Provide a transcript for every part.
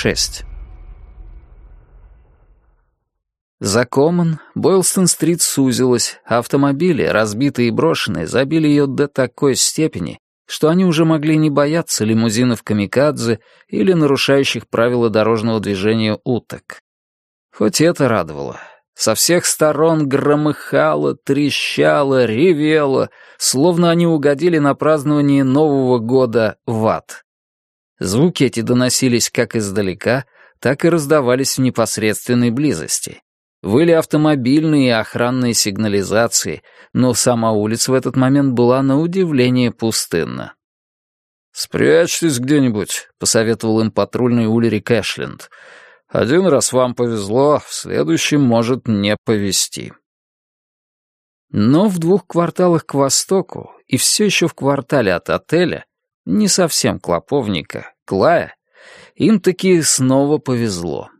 6. За Коммон Бойлстон-стрит сузилась, а автомобили, разбитые и брошенные, забили ее до такой степени, что они уже могли не бояться лимузинов камикадзе или нарушающих правила дорожного движения уток. Хоть это радовало. Со всех сторон громыхало, трещало, ревело, словно они угодили на празднование Нового года в ад. Звуки эти доносились как издалека, так и раздавались в непосредственной близости. Выли автомобильные и охранные сигнализации, но сама улица в этот момент была на удивление пустынна. «Спрячьтесь где-нибудь», — посоветовал им патрульный Ульрик Эшленд. «Один раз вам повезло, в следующем может не повезти». Но в двух кварталах к востоку и все еще в квартале от отеля, не совсем клоповника, Клая, им таки снова повезло.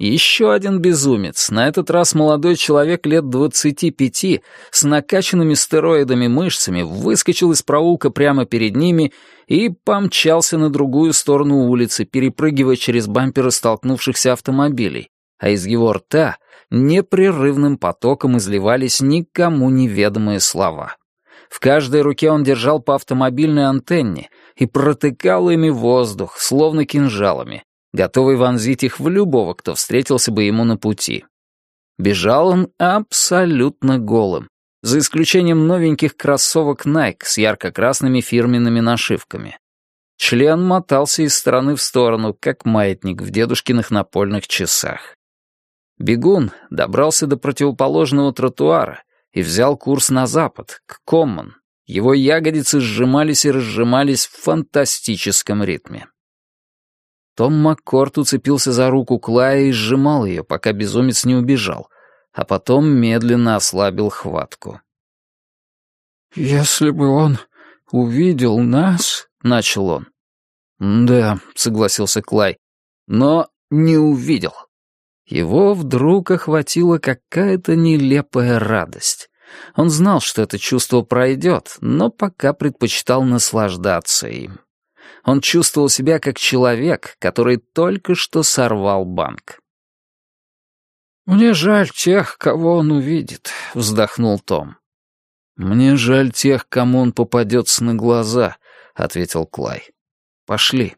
Еще один безумец, на этот раз молодой человек лет двадцати пяти, с накачанными стероидами мышцами, выскочил из проулка прямо перед ними и помчался на другую сторону улицы, перепрыгивая через бамперы столкнувшихся автомобилей, а из его рта непрерывным потоком изливались никому неведомые слова. В каждой руке он держал по автомобильной антенне и протыкал ими воздух, словно кинжалами, готовый вонзить их в любого, кто встретился бы ему на пути. Бежал он абсолютно голым, за исключением новеньких кроссовок Nike с ярко-красными фирменными нашивками. Член мотался из стороны в сторону, как маятник в дедушкиных напольных часах. Бегун добрался до противоположного тротуара и взял курс на запад, к Коммон. Его ягодицы сжимались и разжимались в фантастическом ритме. Том Маккорт уцепился за руку Клая и сжимал ее, пока безумец не убежал, а потом медленно ослабил хватку. «Если бы он увидел нас...» — начал он. «Да», — согласился Клай, — «но не увидел». Его вдруг охватила какая-то нелепая радость. Он знал, что это чувство пройдет, но пока предпочитал наслаждаться им он чувствовал себя как человек, который только что сорвал банк. «Мне жаль тех, кого он увидит», — вздохнул Том. «Мне жаль тех, кому он попадется на глаза», — ответил Клай. «Пошли».